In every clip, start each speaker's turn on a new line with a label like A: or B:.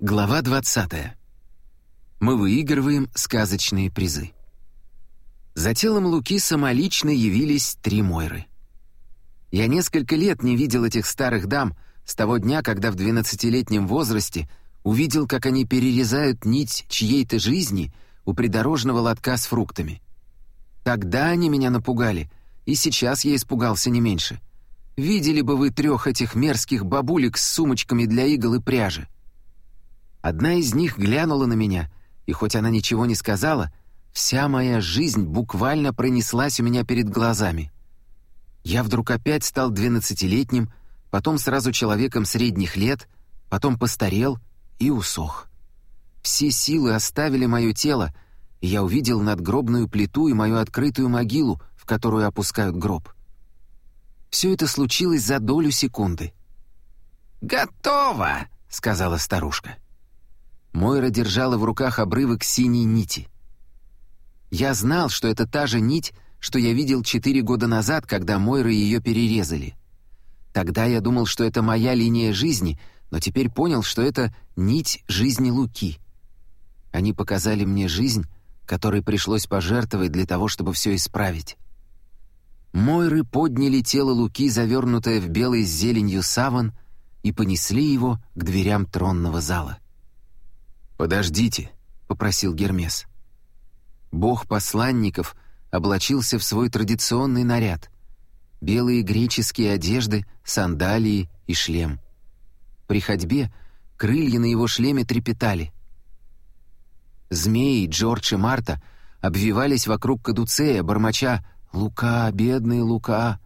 A: Глава 20. Мы выигрываем сказочные призы. За телом Луки самолично явились три Мойры. Я несколько лет не видел этих старых дам с того дня, когда в двенадцатилетнем возрасте увидел, как они перерезают нить чьей-то жизни у придорожного лотка с фруктами. Тогда они меня напугали, и сейчас я испугался не меньше. Видели бы вы трех этих мерзких бабулек с сумочками для игл и пряжи. Одна из них глянула на меня, и хоть она ничего не сказала, вся моя жизнь буквально пронеслась у меня перед глазами. Я вдруг опять стал двенадцатилетним, потом сразу человеком средних лет, потом постарел и усох. Все силы оставили мое тело, и я увидел надгробную плиту и мою открытую могилу, в которую опускают гроб. Все это случилось за долю секунды.
B: «Готово!» — сказала старушка.
A: Мойра держала в руках обрывок синей нити. Я знал, что это та же нить, что я видел четыре года назад, когда Мойры ее перерезали. Тогда я думал, что это моя линия жизни, но теперь понял, что это нить жизни Луки. Они показали мне жизнь, которой пришлось пожертвовать для того, чтобы все исправить. Мойры подняли тело Луки, завернутое в белый с зеленью саван, и понесли его к дверям тронного зала. «Подождите», — попросил Гермес. Бог посланников облачился в свой традиционный наряд. Белые греческие одежды, сандалии и шлем. При ходьбе крылья на его шлеме трепетали. Змеи, Джордж и Марта обвивались вокруг кадуцея, бормоча «Лука, бедный Лука!».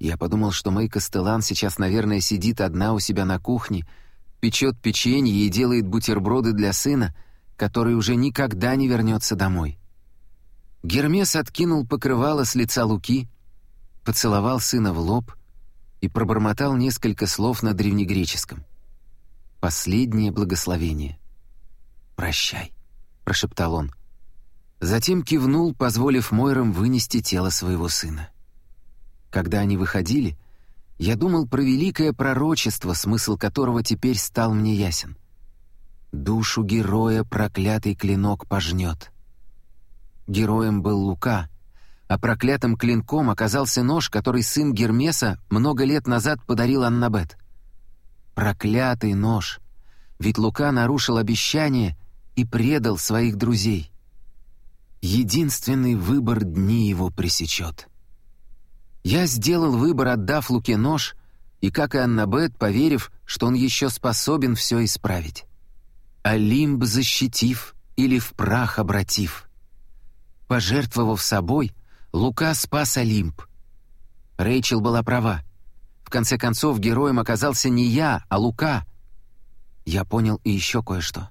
A: Я подумал, что Мэй Костелан сейчас, наверное, сидит одна у себя на кухне — печет печенье и делает бутерброды для сына, который уже никогда не вернется домой. Гермес откинул покрывало с лица Луки, поцеловал сына в лоб и пробормотал несколько слов на древнегреческом. Последнее благословение. «Прощай», — прошептал он. Затем кивнул, позволив Мойрам вынести тело своего сына. Когда они выходили, я думал про великое пророчество, смысл которого теперь стал мне ясен. Душу героя проклятый клинок пожнет. Героем был Лука, а проклятым клинком оказался нож, который сын Гермеса много лет назад подарил Аннабет. Проклятый нож! Ведь Лука нарушил обещание и предал своих друзей. Единственный выбор дни его пресечет. Я сделал выбор, отдав Луке нож, и, как и Аннабет, поверив, что он еще способен все исправить. Олимп защитив или в прах обратив. Пожертвовав собой, Лука спас Олимп. Рэйчел была права. В конце концов, героем оказался не я, а Лука. Я понял и еще кое-что.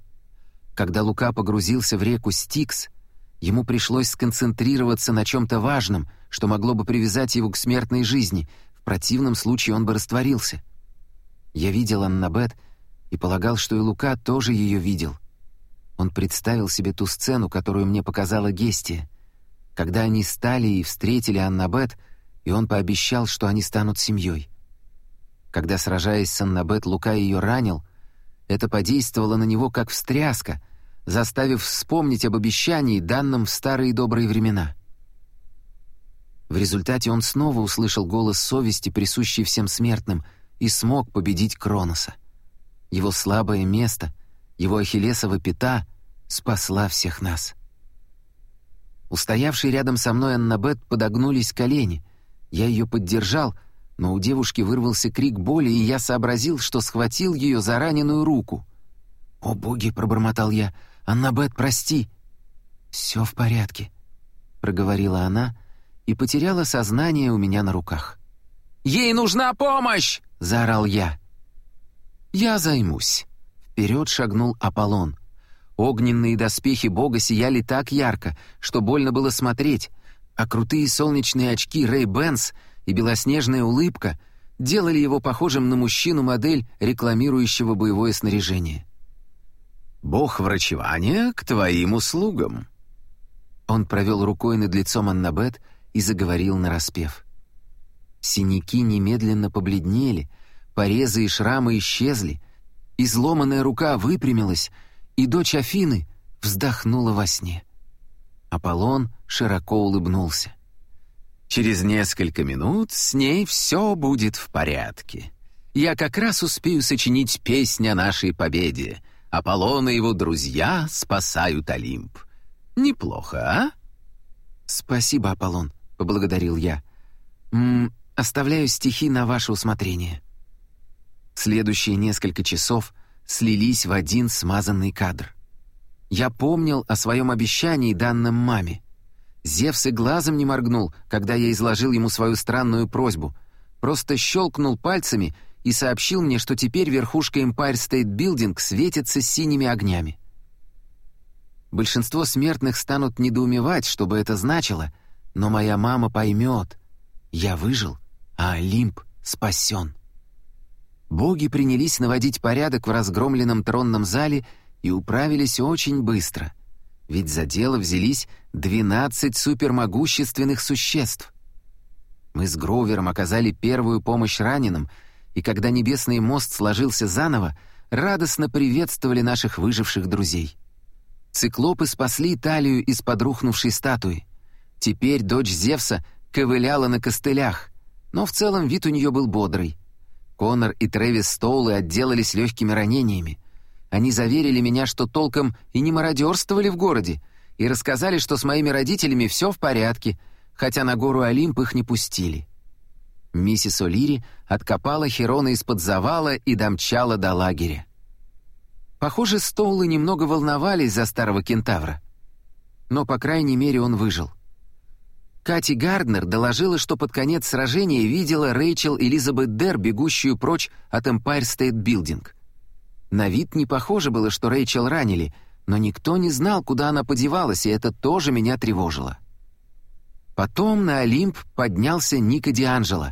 A: Когда Лука погрузился в реку Стикс, ему пришлось сконцентрироваться на чем-то важном — что могло бы привязать его к смертной жизни, в противном случае он бы растворился. Я видел Аннабет и полагал, что и Лука тоже ее видел. Он представил себе ту сцену, которую мне показала Гестия, когда они стали и встретили Аннабет, и он пообещал, что они станут семьей. Когда, сражаясь с Аннабет, Лука ее ранил, это подействовало на него как встряска, заставив вспомнить об обещании, данном в старые добрые времена — в результате он снова услышал голос совести, присущий всем смертным, и смог победить Кроноса. Его слабое место, его ахиллесова пята спасла всех нас. Устоявший рядом со мной Аннабет подогнулись колени. Я ее поддержал, но у девушки вырвался крик боли, и я сообразил, что схватил ее за раненую руку. «О, боги!» — пробормотал я. «Аннабет, прости!» «Все в порядке», — проговорила она, и потеряла сознание у меня на руках.
B: «Ей нужна помощь!» — заорал я.
A: «Я займусь». Вперед шагнул Аполлон. Огненные доспехи бога сияли так ярко, что больно было смотреть, а крутые солнечные очки Рэй Бенс и белоснежная улыбка делали его похожим на мужчину-модель, рекламирующего боевое снаряжение.
B: «Бог врачевания к твоим услугам!»
A: Он провел рукой над лицом Аннабет и заговорил нараспев. Синяки немедленно побледнели, порезы и шрамы исчезли, изломанная рука выпрямилась, и дочь Афины вздохнула во сне. Аполлон широко улыбнулся. «Через несколько минут с ней все будет в порядке. Я как раз успею сочинить песнь о нашей победе. Аполлон и его друзья спасают Олимп. Неплохо, а?» «Спасибо, Аполлон», — поблагодарил я. «М «Оставляю стихи на ваше усмотрение». Следующие несколько часов слились в один смазанный кадр. Я помнил о своем обещании, данном маме. Зевс и глазом не моргнул, когда я изложил ему свою странную просьбу. Просто щелкнул пальцами и сообщил мне, что теперь верхушка Empire State Building светится синими огнями. Большинство смертных станут недоумевать, что бы это значило, но моя мама поймет. Я выжил, а Олимп спасен. Боги принялись наводить порядок в разгромленном тронном зале и управились очень быстро. Ведь за дело взялись 12 супермогущественных существ. Мы с Гроувером оказали первую помощь раненым, и когда небесный мост сложился заново, радостно приветствовали наших выживших друзей. Циклопы спасли талию из подрухнувшей статуи. Теперь дочь Зевса ковыляла на костылях, но в целом вид у нее был бодрый. Конор и Трэвис Стоулы отделались легкими ранениями. Они заверили меня, что толком и не мародерствовали в городе, и рассказали, что с моими родителями все в порядке, хотя на гору Олимп их не пустили. Миссис О'Лири откопала Херона из-под завала и домчала до лагеря. Похоже, Стоулы немного волновались за старого кентавра. Но, по крайней мере, он выжил. Кати Гарднер доложила, что под конец сражения видела Рэйчел Элизабет Дер, бегущую прочь от Empire State Building. На вид не похоже было, что Рэйчел ранили, но никто не знал, куда она подевалась, и это тоже меня тревожило. Потом на Олимп поднялся Ника Дианджело,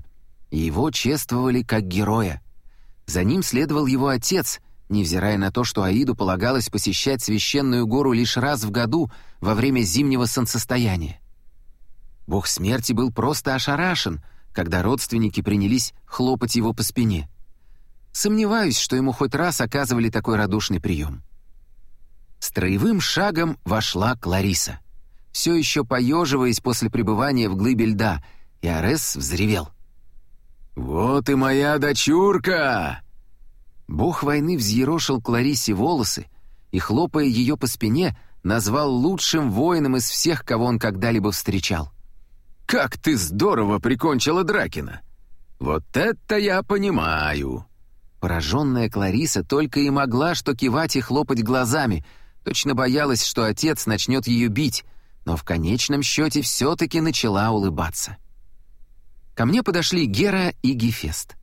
A: и его чествовали как героя. За ним следовал его отец, невзирая на то, что Аиду полагалось посещать священную гору лишь раз в году во время зимнего солнцестояния. Бог смерти был просто ошарашен, когда родственники принялись хлопать его по спине. Сомневаюсь, что ему хоть раз оказывали такой радушный прием. Строевым шагом вошла Клариса, все еще поеживаясь после пребывания в глыбе льда, и Арес взревел. «Вот и моя дочурка!» Бог войны взъерошил Кларисе волосы и, хлопая ее по спине, назвал лучшим воином из всех, кого он когда-либо встречал. «Как ты здорово прикончила Дракина! Вот это я понимаю!» Пораженная Клариса только и могла что кивать и хлопать глазами, точно боялась, что отец начнет ее бить, но в конечном счете все-таки начала улыбаться. Ко мне подошли Гера и Гефест.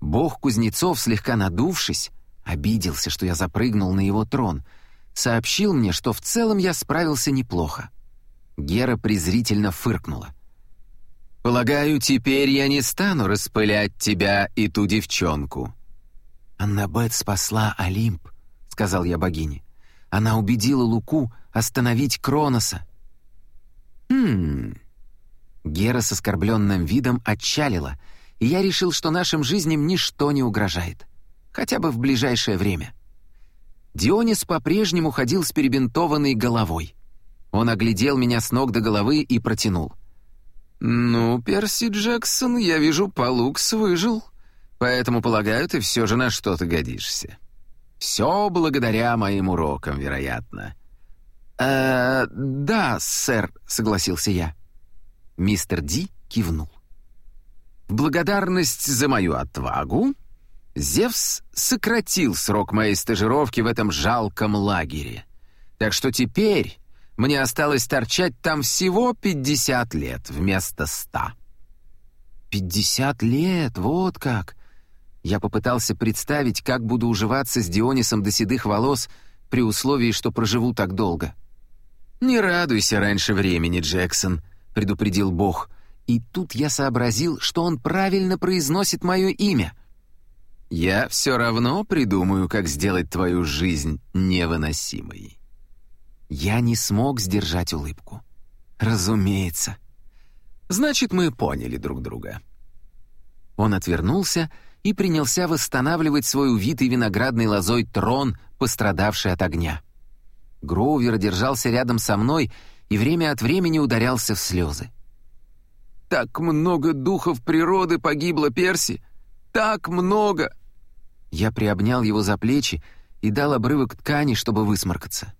A: Бог кузнецов, слегка надувшись, обиделся, что я запрыгнул на его трон, сообщил мне, что в целом я справился неплохо. Гера презрительно фыркнула. «Полагаю, теперь я не стану распылять тебя и ту девчонку. «Аннабет спасла Олимп», — сказал я богине. «Она убедила Луку остановить Кроноса». «Хм...» Гера с оскорбленным видом отчалила, и я решил, что нашим жизням ничто не угрожает. Хотя бы в ближайшее время. Дионис по-прежнему ходил с перебинтованной головой. Он оглядел меня с ног до головы и протянул. «Ну, Перси Джексон, я вижу, Палукс выжил». Поэтому, полагаю, ты все же на что-то годишься. Все благодаря моим урокам, вероятно». «Э, да, сэр», — согласился я. Мистер Ди кивнул. В благодарность за мою отвагу Зевс сократил срок моей стажировки в этом жалком лагере. Так что теперь мне осталось торчать там всего 50 лет вместо ста. «Пятьдесят лет, вот как!» Я попытался представить, как буду уживаться с Дионисом до седых волос при условии, что проживу так долго. «Не радуйся раньше времени, Джексон», — предупредил Бог. И тут я сообразил, что он правильно произносит мое имя. «Я все равно придумаю, как сделать твою жизнь невыносимой». Я не смог сдержать улыбку. «Разумеется». «Значит, мы поняли друг друга». Он отвернулся и принялся восстанавливать свой увитый виноградной лозой трон, пострадавший от огня. Гроувер держался рядом со мной и время от времени ударялся в слезы. «Так много духов природы погибло, Перси! Так много!» Я приобнял его за плечи и дал обрывок ткани, чтобы высморкаться.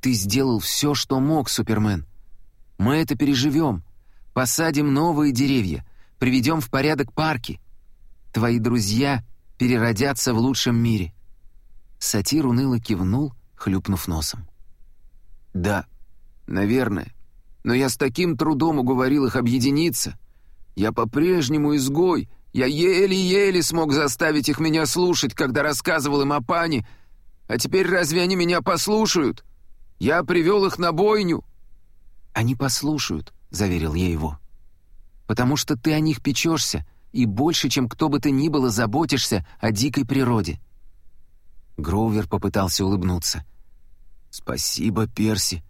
A: «Ты сделал все, что мог, Супермен. Мы это переживем. Посадим новые деревья, приведем в порядок парки. Твои друзья переродятся в лучшем мире». Сатир уныло кивнул, хлюпнув носом. «Да, наверное. Но я с таким трудом уговорил их объединиться. Я по-прежнему изгой. Я еле-еле смог заставить их меня слушать, когда рассказывал им о пане. А теперь разве они меня послушают? Я привел их на бойню». «Они послушают», — заверил я его. «Потому что ты о них печешься и больше, чем кто бы то ни было, заботишься о дикой природе». Гроувер попытался улыбнуться. «Спасибо, Перси.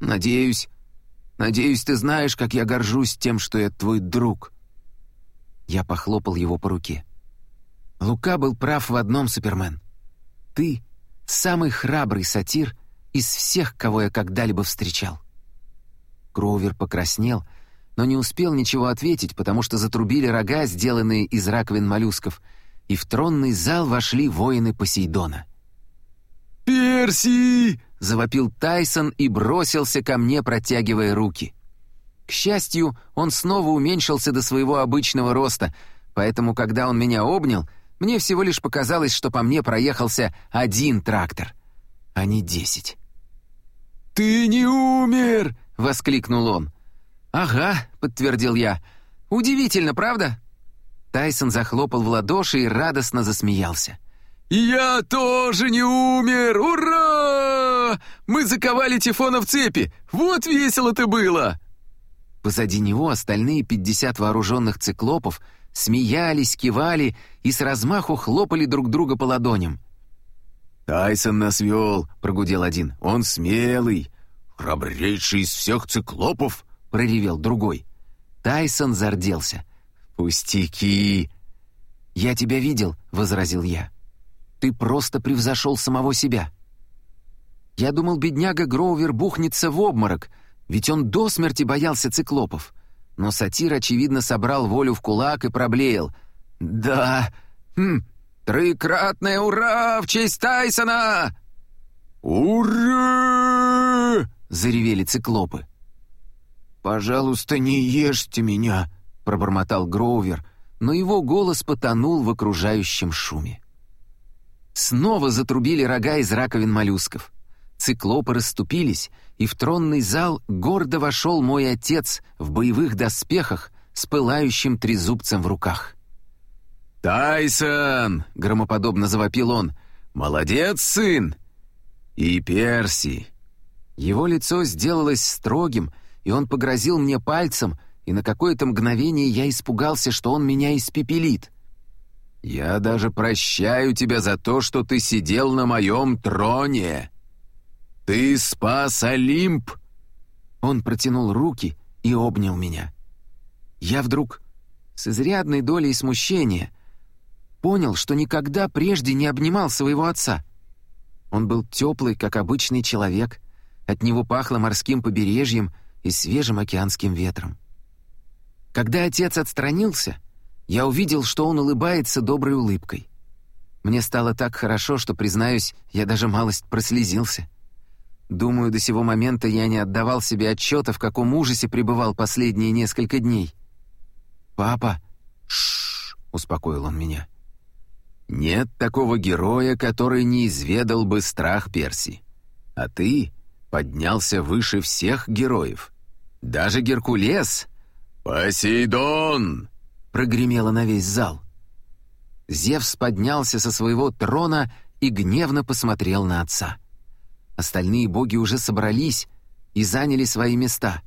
A: Надеюсь, надеюсь, ты знаешь, как я горжусь тем, что я твой друг». Я похлопал его по руке. Лука был прав в одном, Супермен. Ты — самый храбрый сатир из всех, кого я когда-либо встречал. Кроувер покраснел, но не успел ничего ответить, потому что затрубили рога, сделанные из раковин моллюсков, и в тронный зал вошли воины Посейдона. «Перси!» — завопил Тайсон и бросился ко мне, протягивая руки. К счастью, он снова уменьшился до своего обычного роста, поэтому, когда он меня обнял, мне всего лишь показалось, что по мне проехался один трактор, а не десять. «Ты не умер!» — воскликнул он. «Ага», — подтвердил я. «Удивительно, правда?» Тайсон захлопал в ладоши и радостно засмеялся. «Я тоже не умер! Ура! Мы заковали Тифона в цепи! Вот весело-то было!» Позади него остальные пятьдесят вооруженных циклопов смеялись, кивали и с размаху хлопали друг друга по ладоням. «Тайсон нас вел», — прогудел один. «Он смелый, храбрейший из всех циклопов», — проревел другой. Тайсон зарделся. «Пустяки!» «Я тебя видел», — возразил я. Ты просто превзошел самого себя. Я думал, бедняга Гроувер бухнется в обморок, ведь он до смерти боялся циклопов. Но сатир, очевидно, собрал волю в кулак и проблеял. «Да, хм, трикратное ура в честь Тайсона!» «Ура!» — заревели циклопы. «Пожалуйста, не ешьте меня!» — пробормотал Гроувер, но его голос потонул в окружающем шуме. Снова затрубили рога из раковин моллюсков. Циклопы расступились, и в тронный зал гордо вошел мой отец в боевых доспехах с пылающим трезубцем в руках. «Тайсон!» — громоподобно завопил он. «Молодец, сын!» «И Перси!» Его лицо сделалось строгим, и он погрозил мне пальцем, и на какое-то мгновение я испугался, что он меня испепелит — я даже прощаю тебя за то, что ты сидел на моем троне. Ты спас Олимп!» Он протянул руки и обнял меня. Я вдруг, с изрядной долей смущения, понял, что никогда прежде не обнимал своего отца. Он был теплый, как обычный человек, от него пахло морским побережьем и свежим океанским ветром. Когда отец отстранился — я увидел, что он улыбается доброй улыбкой. Мне стало так хорошо, что, признаюсь, я даже малость прослезился. Думаю, до сего момента я не отдавал себе отчета, в каком ужасе пребывал последние несколько дней. «Папа!» «Шш!» — успокоил он меня. «Нет такого героя, который не изведал бы страх Перси. А ты поднялся выше всех героев. Даже Геркулес...» «Посейдон!» прогремело на весь зал. Зевс поднялся со своего трона и гневно посмотрел на отца. Остальные боги уже собрались и заняли свои места.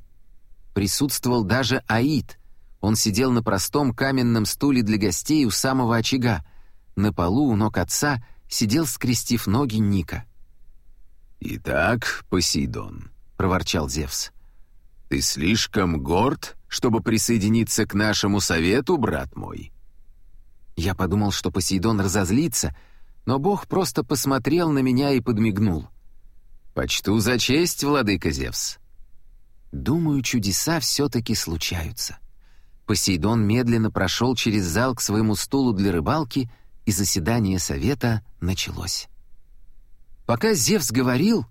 A: Присутствовал даже Аид. Он сидел на простом каменном стуле для гостей у самого очага. На полу у ног отца сидел, скрестив ноги, Ника. «Итак, Посейдон», — проворчал Зевс, — «ты слишком горд, чтобы присоединиться к нашему совету, брат мой?» Я подумал, что Посейдон разозлится, но бог просто посмотрел на меня и подмигнул. «Почту за честь, владыка Зевс». Думаю, чудеса все-таки случаются. Посейдон медленно прошел через зал к своему стулу для рыбалки, и заседание совета началось. Пока Зевс говорил,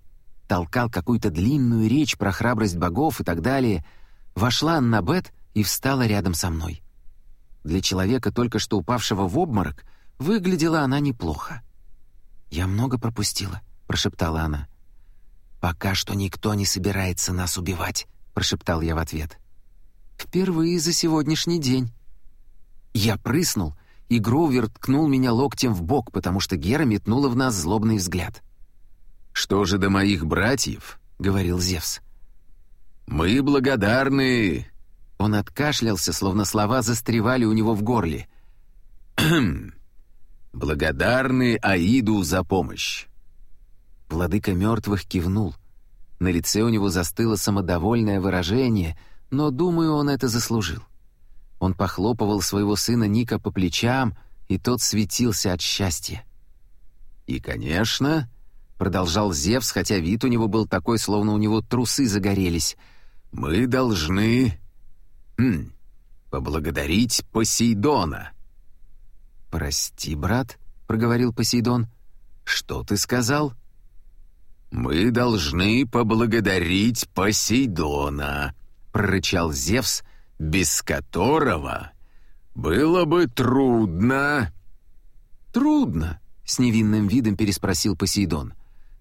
A: толкал какую-то длинную речь про храбрость богов и так далее, вошла Аннабет и встала рядом со мной. Для человека, только что упавшего в обморок, выглядела она неплохо. «Я много пропустила», — прошептала она. «Пока что никто не собирается нас убивать», — прошептал я в ответ. «Впервые за сегодняшний день». Я прыснул, и Гроувер ткнул меня локтем в бок, потому что Гера метнула в нас злобный взгляд.
B: «Что же до моих братьев?» — говорил Зевс. «Мы благодарны
A: он откашлялся, словно слова застревали у него в горле.
B: «Благодарны Аиду за помощь!»
A: Владыка мертвых кивнул. На лице у него застыло самодовольное выражение, но, думаю, он это заслужил. Он похлопывал своего сына Ника по плечам, и тот светился от счастья.
B: «И, конечно», — продолжал Зевс, хотя вид у него был такой, словно у него трусы загорелись, — «мы должны Хм, поблагодарить Посейдона».
A: «Прости, брат», — проговорил Посейдон. «Что ты сказал?»
B: «Мы должны поблагодарить Посейдона», — прорычал Зевс, без которого было бы трудно.
A: «Трудно?» — с невинным видом переспросил Посейдон.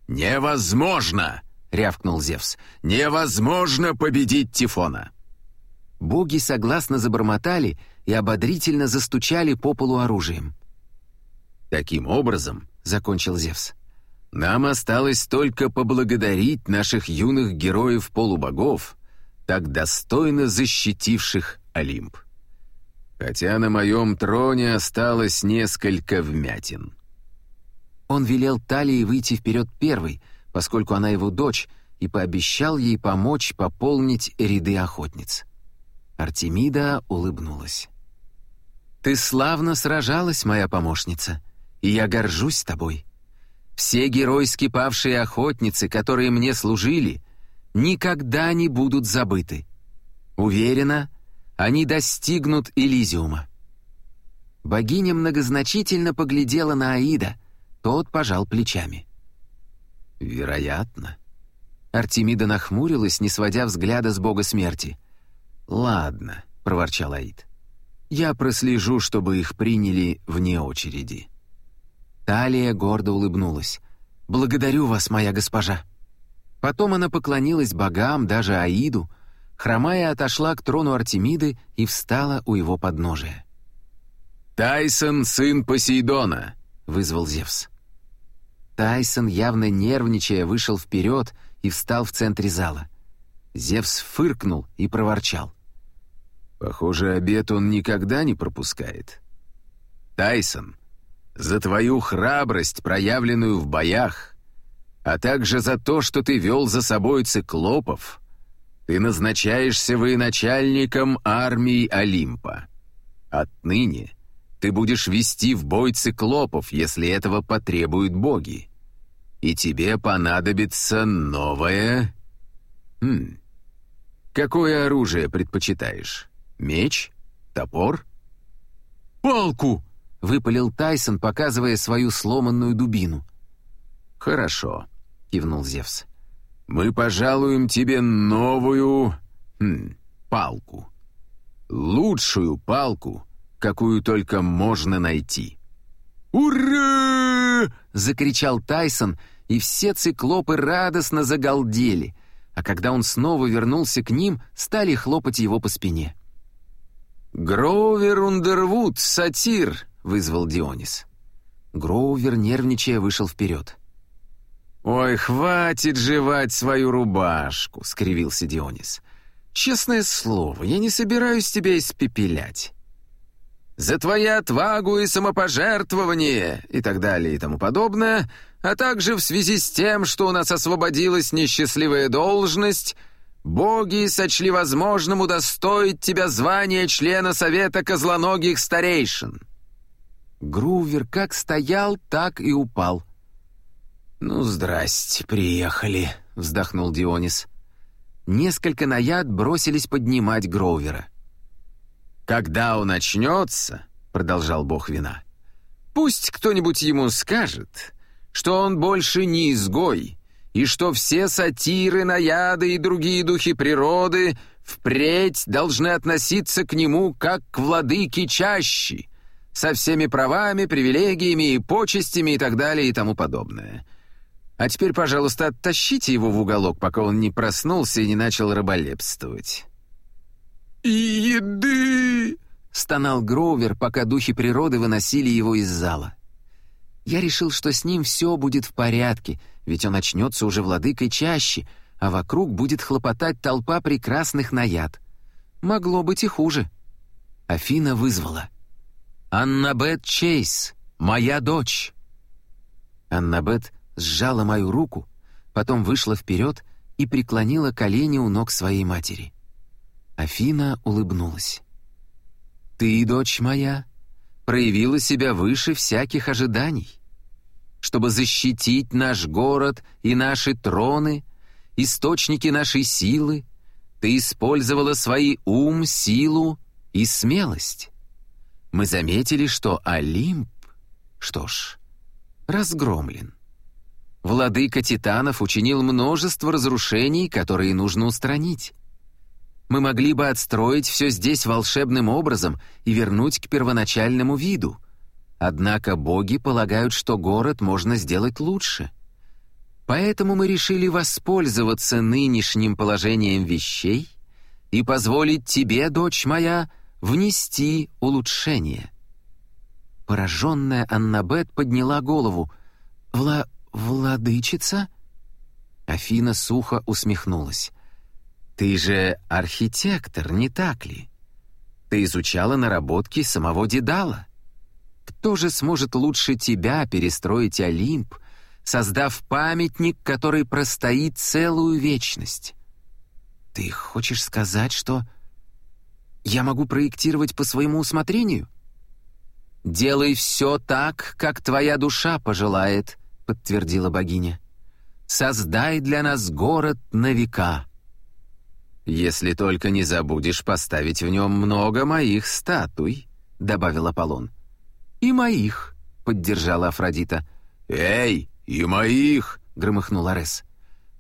B: «Невозможно!» — рявкнул Зевс. «Невозможно победить Тифона!»
A: Боги согласно забормотали и ободрительно застучали по полу оружием.
B: «Таким образом», — закончил Зевс, — «нам осталось только поблагодарить наших юных героев-полубогов, так достойно защитивших Олимп. Хотя на моем троне осталось несколько вмятин».
A: Он велел Талии выйти вперед первой, поскольку она его дочь, и пообещал ей помочь пополнить ряды охотниц. Артемида улыбнулась. «Ты славно сражалась, моя помощница, и я горжусь тобой. Все геройски павшие охотницы, которые мне служили, никогда не будут забыты. Уверена, они достигнут Элизиума». Богиня многозначительно поглядела на Аида, тот пожал плечами.
B: «Вероятно».
A: Артемида нахмурилась, не сводя взгляда с бога смерти —
B: «Ладно», — проворчал Аид. «Я прослежу, чтобы их приняли вне очереди».
A: Талия гордо улыбнулась. «Благодарю вас, моя госпожа». Потом она поклонилась богам, даже Аиду, хромая отошла к трону Артемиды и встала у его подножия.
B: «Тайсон, сын Посейдона!» — вызвал Зевс.
A: Тайсон, явно нервничая, вышел вперед и встал в центре зала. Зевс фыркнул и проворчал.
B: Похоже, обед он никогда не пропускает. Тайсон, за твою храбрость, проявленную в боях, а также за то, что ты вел за собой циклопов, ты назначаешься военачальником армии Олимпа. Отныне ты будешь вести в бой циклопов, если этого потребуют боги. И тебе понадобится новое... Хм... Какое оружие предпочитаешь? Меч? Топор?»
A: «Палку!» — выпалил Тайсон, показывая свою сломанную дубину.
B: «Хорошо», — кивнул Зевс. «Мы пожалуем тебе новую... Хм, палку. Лучшую палку, какую только можно найти».
A: «Ура!» — закричал Тайсон, и все циклопы радостно загалдели, а когда он снова вернулся к ним, стали хлопать его по спине.
B: «Гроувер Ундервуд, сатир!» — вызвал Дионис.
A: Гроувер, нервничая, вышел вперед.
B: «Ой, хватит жевать свою рубашку!» — скривился Дионис. «Честное слово, я не собираюсь тебя испепелять. За твою отвагу и самопожертвование и так далее и тому подобное, а также в связи с тем, что у нас освободилась несчастливая должность — Боги сочли возможным удостоить тебя звания члена Совета Козлоногих Старейшин».
A: Грувер как стоял, так и упал.
B: «Ну, здрасте, приехали», — вздохнул Дионис.
A: Несколько наяд бросились поднимать Гроувера.
B: «Когда он очнется», — продолжал бог вина, — «пусть кто-нибудь ему скажет, что он больше не изгой, и что все сатиры, наяды и другие духи природы впредь должны относиться к нему как к владыке чащи, со всеми правами, привилегиями и почестями и так далее и тому подобное. А теперь, пожалуйста, оттащите его в уголок, пока он не проснулся и не начал раболепствовать».
A: «И еды!» — стонал Гроувер, пока духи природы выносили его из зала. Я решил, что с ним все будет в порядке, ведь он очнется уже владыкой чаще, а вокруг будет хлопотать толпа прекрасных наяд. Могло быть и хуже. Афина вызвала. «Аннабет Чейз, моя дочь!» Аннабет сжала мою руку, потом вышла вперед и преклонила колени у ног своей матери. Афина улыбнулась. «Ты, дочь моя, проявила себя выше всяких ожиданий. Чтобы защитить наш город и наши троны, источники нашей силы, ты использовала свои ум, силу и смелость. Мы заметили, что Олимп, что ж, разгромлен. Владыка Титанов учинил множество разрушений, которые нужно устранить. Мы могли бы отстроить все здесь волшебным образом и вернуть к первоначальному виду. Однако боги полагают, что город можно сделать лучше. Поэтому мы решили воспользоваться нынешним положением вещей и позволить тебе, дочь моя, внести улучшение». Пораженная Аннабет подняла голову. «Вла... владычица?» Афина сухо усмехнулась. «Ты же архитектор, не так ли? Ты изучала наработки самого Дедала. Кто же сможет лучше тебя перестроить Олимп, создав памятник, который простоит целую вечность? Ты хочешь сказать, что я могу проектировать по своему усмотрению?» «Делай все так, как твоя душа пожелает», — подтвердила богиня. «Создай для нас город на века». «Если только не забудешь поставить в нем много моих статуй», — добавил Аполлон. «И моих», — поддержала Афродита.
B: «Эй, и моих!» — громыхнул Арес.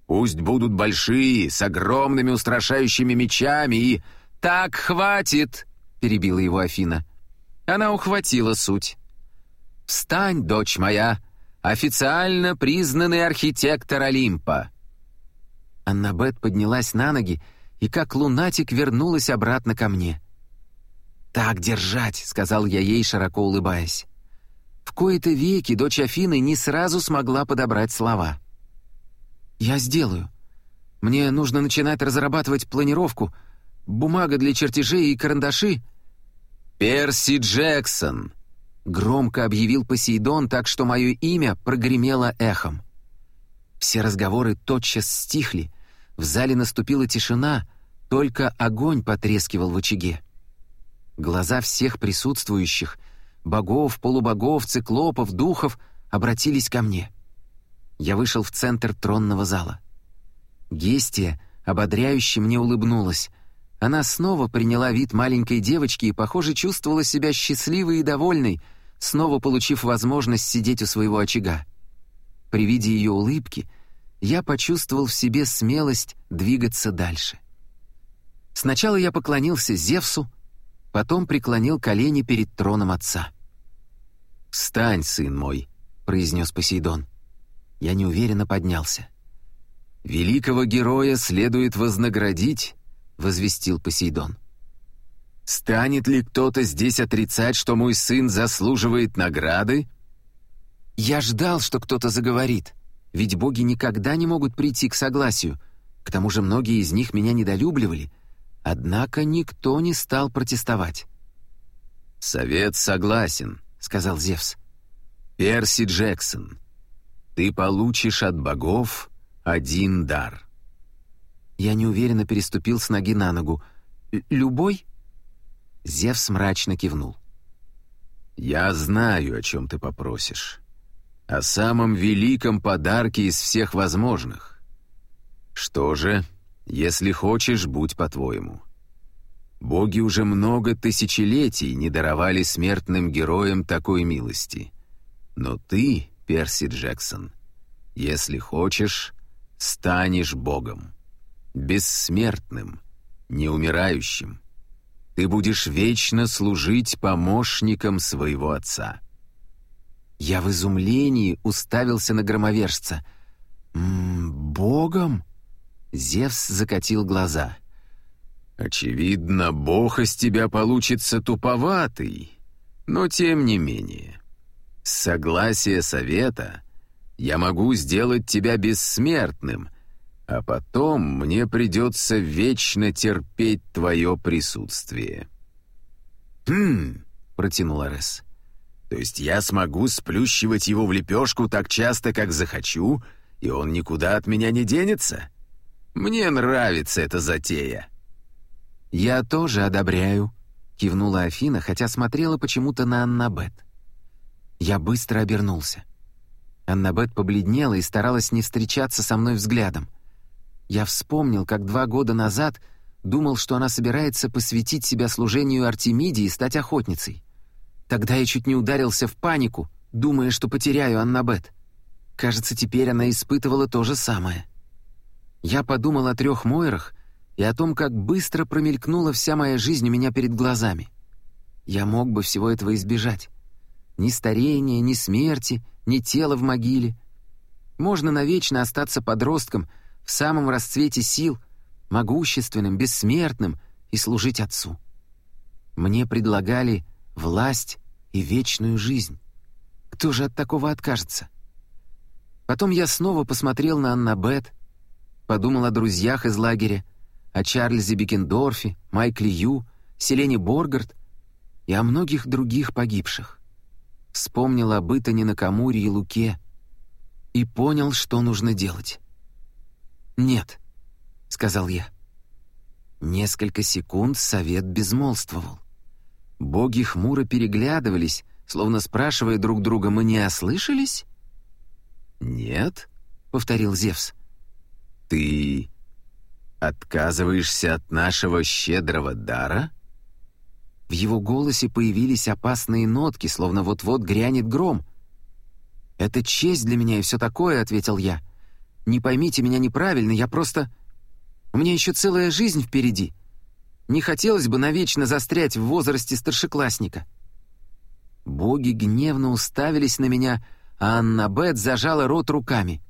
B: «Пусть будут большие, с огромными устрашающими мечами и...»
A: «Так, хватит!» — перебила его Афина. Она ухватила суть. «Встань, дочь моя, официально признанный архитектор Олимпа!» Аннабет поднялась на ноги и как лунатик вернулась обратно ко мне. «Так держать», — сказал я ей, широко улыбаясь. В кои-то веки дочь Афины не сразу смогла подобрать слова. «Я сделаю. Мне нужно начинать разрабатывать планировку, бумага для чертежей и карандаши».
B: «Перси Джексон», — громко объявил Посейдон, так что мое имя прогремело эхом.
A: Все разговоры тотчас стихли, в зале наступила тишина, только огонь потрескивал в очаге. Глаза всех присутствующих, богов, полубогов, циклопов, духов, обратились ко мне. Я вышел в центр тронного зала. Гестия ободряюще мне улыбнулась. Она снова приняла вид маленькой девочки и, похоже, чувствовала себя счастливой и довольной, снова получив возможность сидеть у своего очага. При виде ее улыбки — я почувствовал в себе смелость двигаться дальше. Сначала я поклонился Зевсу, потом преклонил колени перед троном отца.
B: «Встань, сын мой», — произнес Посейдон.
A: Я неуверенно поднялся.
B: «Великого героя следует вознаградить», — возвестил Посейдон. «Станет ли кто-то здесь отрицать, что мой сын заслуживает награды?»
A: Я ждал, что кто-то заговорит — ведь боги никогда не могут прийти к согласию. К тому же многие из них меня недолюбливали. Однако никто не стал протестовать.
B: «Совет согласен», — сказал Зевс. «Перси Джексон, ты получишь от богов один дар».
A: Я неуверенно переступил с ноги на ногу. «Любой?» Зевс мрачно кивнул.
B: «Я знаю, о чем ты попросишь. О самом великом подарке из всех возможных. Что же, если хочешь, будь по-твоему. Боги уже много тысячелетий не даровали смертным героям такой милости. Но ты, Перси Джексон, если хочешь, станешь богом. Бессмертным, неумирающим. Ты будешь вечно служить помощником своего отца.
A: Я в изумлении уставился на громовержца. «М -м, «Богом?» Зевс закатил глаза.
B: «Очевидно, бог из тебя получится туповатый, но тем не менее. С согласия совета я могу сделать тебя бессмертным, а потом мне придется вечно терпеть твое присутствие».
A: «Хм», — протянул Арес.
B: «То есть я смогу сплющивать его в лепешку так часто, как захочу, и он никуда от меня не денется?» Мне нравится эта затея».
A: «Я тоже одобряю», — кивнула Афина, хотя смотрела почему-то на Аннабет. Я быстро обернулся. Аннабет побледнела и старалась не встречаться со мной взглядом. Я вспомнил, как два года назад думал, что она собирается посвятить себя служению Артемиде и стать охотницей. Тогда я чуть не ударился в панику, думая, что потеряю Аннабет. Кажется, теперь она испытывала то же самое. Я подумал о трех Мойрах и о том, как быстро промелькнула вся моя жизнь у меня перед глазами. Я мог бы всего этого избежать. Ни старения, ни смерти, ни тела в могиле. Можно навечно остаться подростком в самом расцвете сил, могущественным, бессмертным и служить отцу. Мне предлагали власть и вечную жизнь. Кто же от такого откажется? Потом я снова посмотрел на Аннабет, Подумал о друзьях из лагеря, о Чарльзе Бекендорфе, Майкле Ю, Селене Боргард и о многих других погибших. Вспомнил об Итане Накамуре и Луке и понял, что нужно делать. «Нет», — сказал я. Несколько секунд совет безмолвствовал. Боги хмуро переглядывались, словно спрашивая друг друга, мы не ослышались?
B: «Нет», —
A: повторил Зевс.
B: «Ты отказываешься от нашего щедрого дара?»
A: В его голосе появились опасные нотки, словно вот-вот грянет гром. «Это честь для меня и все такое», — ответил я. «Не поймите меня неправильно, я просто... У меня еще целая жизнь впереди. Не хотелось бы навечно застрять в возрасте старшеклассника». Боги гневно уставились на меня, а Аннабет зажала рот руками.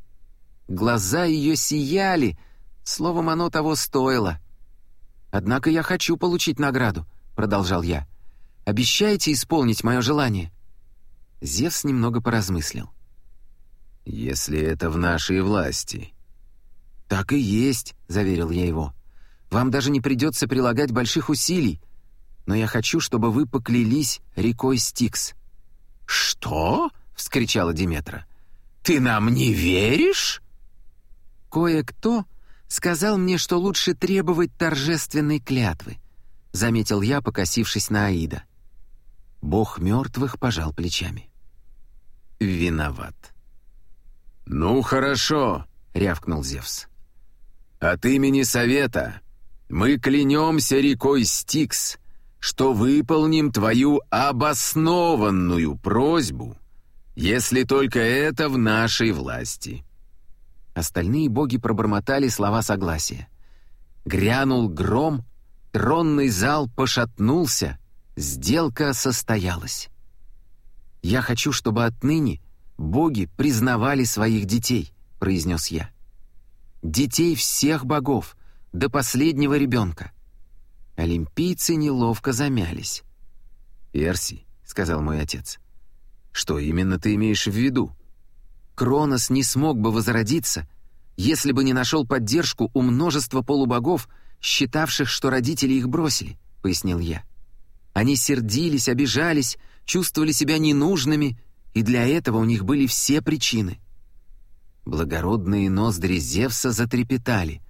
A: Глаза ее сияли, словом, оно того стоило. «Однако я хочу получить награду», — продолжал я. «Обещаете исполнить мое желание?» Зевс немного поразмыслил.
B: «Если это в нашей власти».
A: «Так и есть», — заверил я его. «Вам даже не придется прилагать больших усилий, но я хочу, чтобы вы поклялись рекой Стикс».
B: «Что?» — вскричала Диметра. «Ты нам не веришь?»
A: «Кое-кто сказал мне, что лучше требовать торжественной клятвы», — заметил я, покосившись на Аида. Бог мертвых пожал плечами.
B: «Виноват». «Ну, хорошо», — рявкнул Зевс. «От имени Совета мы клянемся рекой Стикс, что выполним твою обоснованную просьбу, если только это в нашей власти».
A: Остальные боги пробормотали слова согласия. Грянул гром, тронный зал пошатнулся, сделка состоялась. «Я хочу, чтобы отныне боги признавали своих детей», — произнес я. «Детей всех богов, до последнего ребенка». Олимпийцы неловко замялись.
B: «Перси», — сказал мой отец, — «что именно ты имеешь в виду?»
A: Кронос не смог бы возродиться, если бы не нашел поддержку у множества полубогов, считавших, что родители их бросили, — пояснил я. Они сердились, обижались, чувствовали себя ненужными, и для этого у них были все причины. Благородные ноздри Зевса затрепетали.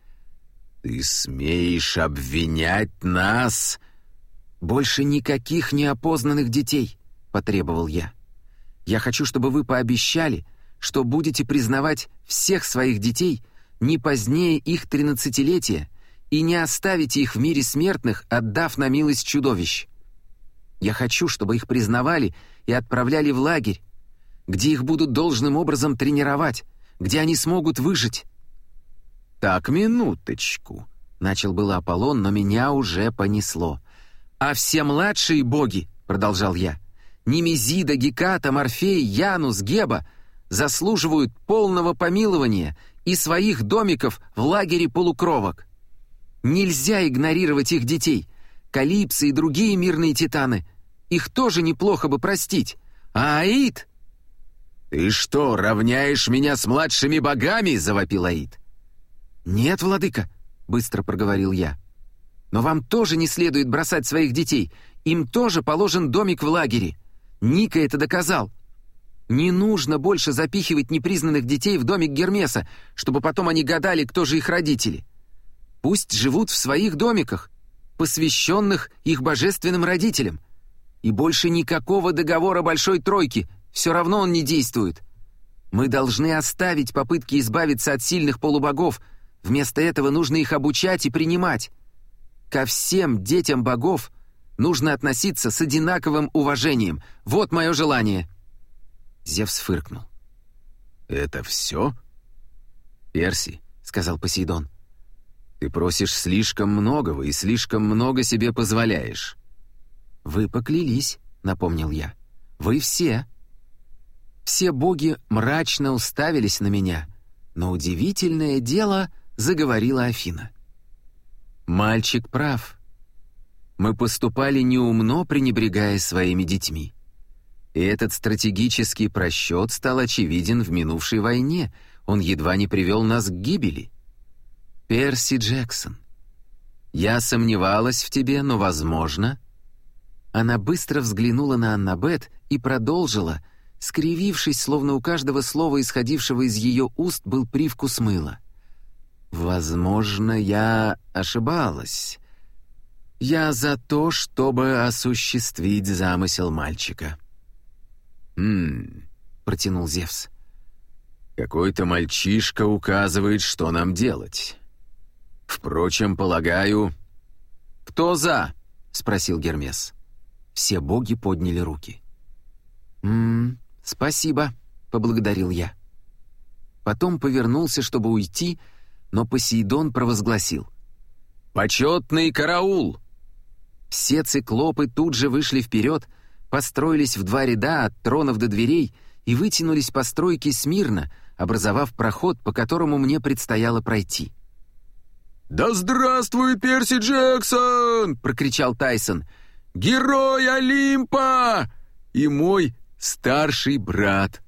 B: «Ты смеешь обвинять нас?»
A: «Больше никаких неопознанных детей», —— потребовал я. «Я хочу, чтобы вы пообещали, что будете признавать всех своих детей не позднее их тринадцатилетия и не оставите их в мире смертных, отдав на милость чудовищ. Я хочу, чтобы их признавали и отправляли в лагерь, где их будут должным образом тренировать, где они смогут выжить».
B: «Так, минуточку», — начал было Аполлон, но меня уже понесло.
A: «А все младшие боги», — продолжал я, — «Немезида, Геката, Морфей, Янус, Геба заслуживают полного помилования и своих домиков в лагере полукровок. Нельзя игнорировать их детей. Калипсы и другие мирные титаны. Их тоже неплохо бы простить. А Аид...»
B: «Ты что, равняешь меня с младшими богами?» — завопил Аид.
A: «Нет, владыка», — быстро проговорил я. «Но вам тоже не следует бросать своих детей. Им тоже положен домик в лагере. Ника это доказал. Не нужно больше запихивать непризнанных детей в домик Гермеса, чтобы потом они гадали, кто же их родители. Пусть живут в своих домиках, посвященных их божественным родителям. И больше никакого договора Большой Тройки, все равно он не действует. Мы должны оставить попытки избавиться от сильных полубогов, вместо этого нужно их обучать и принимать. Ко всем детям богов нужно относиться с одинаковым уважением. Вот мое желание». Зевс фыркнул.
B: «Это все?»
A: «Перси», — сказал Посейдон, —
B: ты просишь слишком многого и слишком много себе позволяешь».
A: «Вы поклялись», — напомнил я. «Вы все». Все боги мрачно уставились на меня, но удивительное дело заговорила Афина. «Мальчик прав. Мы поступали неумно, пренебрегая своими детьми. И этот стратегический просчет стал очевиден в минувшей войне, он едва не привел нас к гибели». Перси Джексон. Я сомневалась в тебе, но, возможно...» Она быстро взглянула на Аннабет и продолжила, скривившись, словно у каждого слова, исходившего из ее уст, был привкус мыла. «Возможно, я ошибалась. Я за то, чтобы осуществить замысел мальчика».
B: «Хм...»
A: — протянул Зевс.
B: «Какой-то мальчишка указывает, что нам делать». Впрочем, полагаю...»
A: «Кто за?» — спросил Гермес. Все боги подняли руки. «М-м, спасибо», — поблагодарил я. Потом повернулся, чтобы уйти, но Посейдон провозгласил.
B: «Почетный караул!»
A: Все циклопы тут же вышли вперед, построились в два ряда от тронов до дверей и вытянулись по стройке смирно, образовав проход, по которому мне предстояло пройти.
B: «Да здравствует Перси Джексон!» — прокричал Тайсон. «Герой Олимпа! И мой старший брат!»